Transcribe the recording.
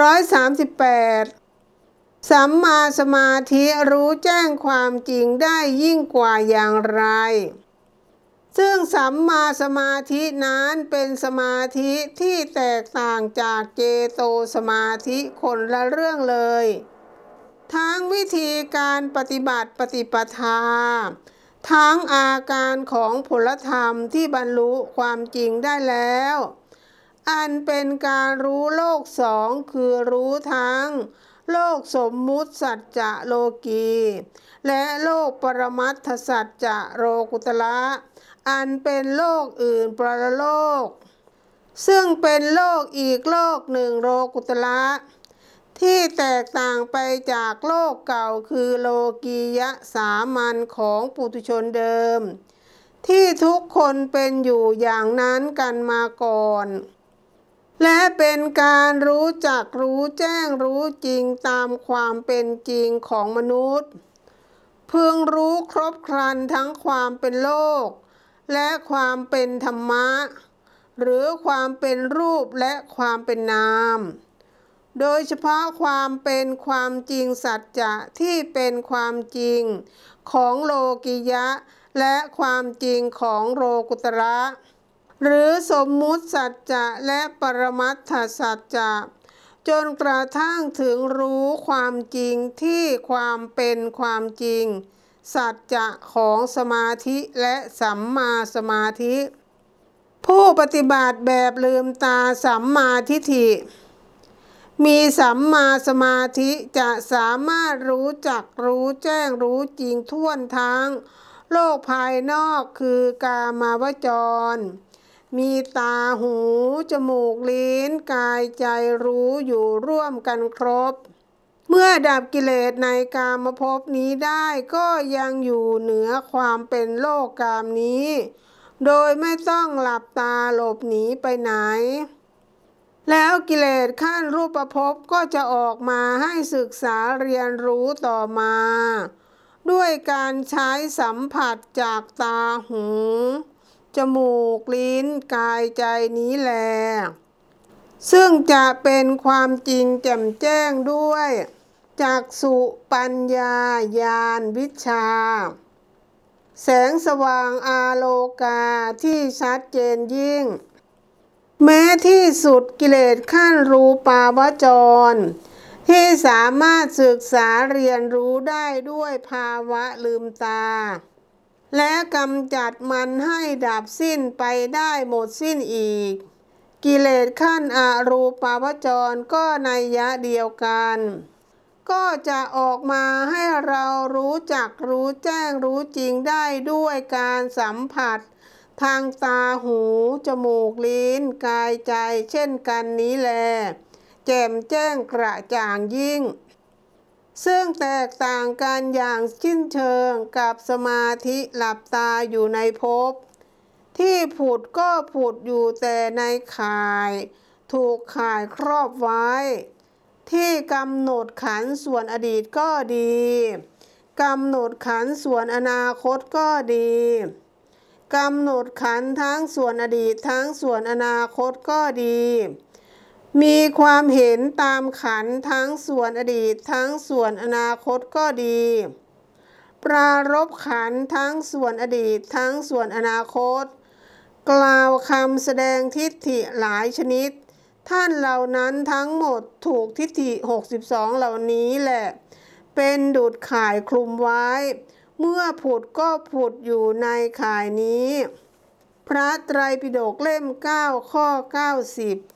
ร้อยสามสิบแปดสัมมาสมาธิรู้แจ้งความจริงได้ยิ่งกว่าอย่างไร ซึ่งสัมมาสมาธินั้นเป็นสมาธิที่แตกต่างจากเจโตสมาธิคนละเรื่องเลย ทั้งวิธีการปฏิบัติปฏิปทาทั้งอาการของผลธรรมที่บรรลุความจริงได้แล้ว อันเป็นการรู้โลกสองคือรู้ทั้ง โลกสมมุติสัจจะโลกี และโลกปรมัตถสัจจะโรกุตละอันเป็นโลกอื่นปรโลก ซึ่งเป็นโลกอีกโลกหนึ่งโรกุตละที่แตกต่างไปจากโลกเก่าคือโลกียะสามัญของปุถุชนเดิม ที่ทุกคนเป็นอยู่อย่างนั้นกันมาก่อน และเป็นการรู้จักรู้แจ้งรู้จริงตามความเป็นจริงของมนุษย์ พึงรู้ครบครันทั้งความเป็นโลก และความเป็นธรรมะ หรือความเป็นรูปและความเป็นนาม โดยเฉพาะความเป็นความจริงสัจจะที่เป็นความจริงของโลกิยะ และความจริงของโลกุตระ หรือสมมุติสัจจะและปรมัตถสัจจะจนกระทั่งถึงรู้ความจริงที่ความเป็นความจริง สัจจะของสมาธิและสัมมาสมาธิ ผู้ปฏิบัติแบบลืมตาสัมมาทิฏฐิ มีสัมมาสมาธิจะสามารถรู้จักรู้แจ้งรู้จริงท่วนทั้ง โลกภายนอกคือกามาวจร มีตาหู จมูกลิ้น กายใจรู้อยู่ร่วมกันครบ เมื่อดับกิเลสในกามภพนี้ได้ก็ยังอยู่เหนือความเป็นโลกกามนี้ โดยไม่ต้องหลับตาหลบหนีไปไหน แล้วกิเลสขั้นรูปภพก็จะออกมาให้ศึกษาเรียนรู้ต่อมา ด้วยการใช้สัมผัสจากตาหู จมูก ลิ้น กายใจนี้แล ซึ่งจะเป็นความจริงแจ่มแจ้งด้วยจากสุปัญญาญาณวิชา แสงสว่างอาโลกาที่ชัดเจนยิ่ง แม้ที่สุดกิเลสขั้นรูปาวจร ที่สามารถศึกษาเรียนรู้ได้ด้วยภาวะลืมตา และกำจัดมันให้ดับสิ้นไปได้หมดสิ้นอีก กิเลสขั้นอรูปาวจรก็ในยะเดียวกัน ก็จะออกมาให้เรารู้จักรู้แจ้งรู้จริงได้ด้วยการสัมผัส ทางตาหูจมูกลิ้นกายใจเช่นกันนี้แล แจ่มแจ้งกระจ่างยิ่ง ซึ่งแตกต่างกันอย่างชิ้นเชิงกับสมาธิหลับตาอยู่ในภพ ที่ผุดก็ผุดอยู่แต่ในข่าย ถูกข่ายครอบไว้ ที่กำหนดขันส่วนอดีตก็ดีกำหนดขันส่วนอนาคตก็ดีกำหนดขันทั้งส่วนอดีตทั้งส่วนอนาคตก็ดี มีความเห็นตามขันทั้งส่วนอดีตทั้งส่วนอนาคตก็ดี ปรารบขันทั้งส่วนอดีตทั้งส่วนอนาคต กล่าวคำแสดงทิฏฐิหลายชนิด ท่านเหล่านั้นทั้งหมดถูกทิฏฐิ 62 เหล่านี้แหละ เป็นดุดข่ายคลุมไว้ เมื่อผุดก็ผุดอยู่ในข่ายนี้ พระไตรปิฎกเล่ม 9 ข้อ 90